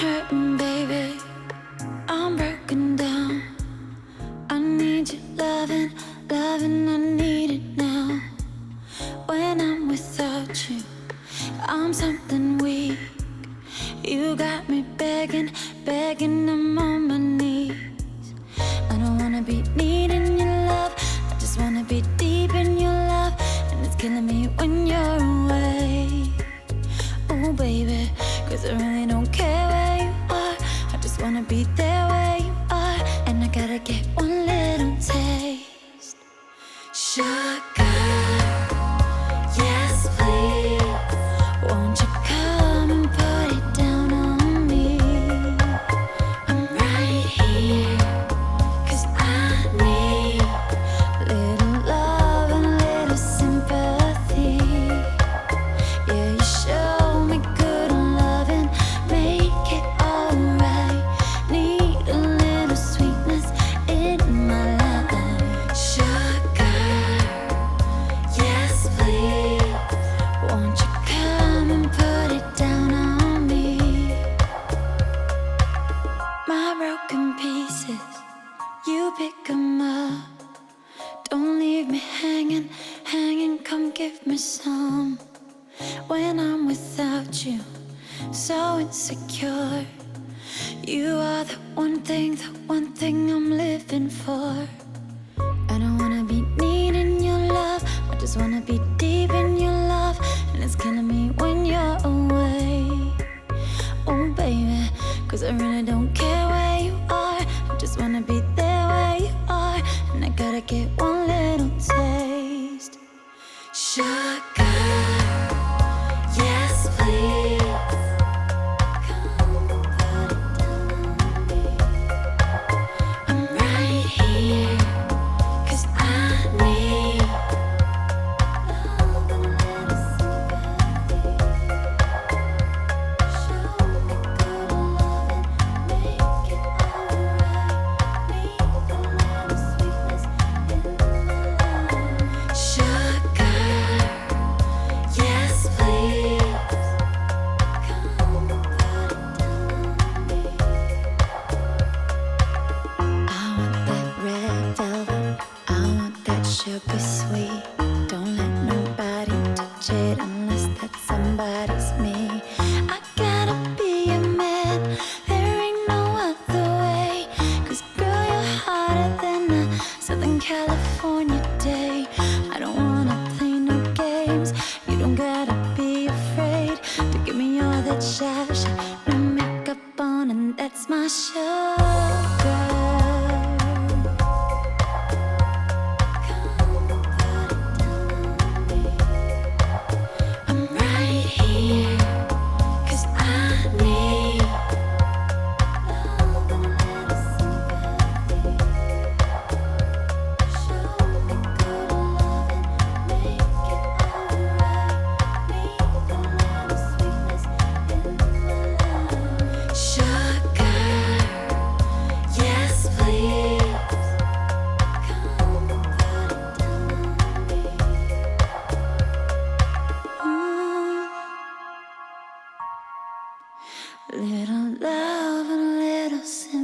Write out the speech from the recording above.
hurting, baby. I'm broken down. I need your loving, loving. I need it now. When I'm without you, I'm something weak. You got me begging, begging. I'm on my knees. I don't wanna be needing your love. I just wanna be deep in your love, and it's killing me when you're away. Oh, baby, cause I really don't care wanna be there Don't leave me hanging, hanging. Come give me some when I'm without you, so insecure. You are the one thing, the one thing I'm living for. I don't wanna be needing your love, I just wanna be deep in your love, and it's killing me when you're away. Oh, baby, cause I really don't care where you are, I just wanna be I get one sugar sweet. Don't let nobody touch it unless that somebody's me. I gotta be a man. There ain't no other way. 'Cause girl, you're hotter than a Southern California day. I don't wanna play no games. You don't gotta be afraid to give me all that shy. No makeup on, and that's my sugar. Little love and little sin.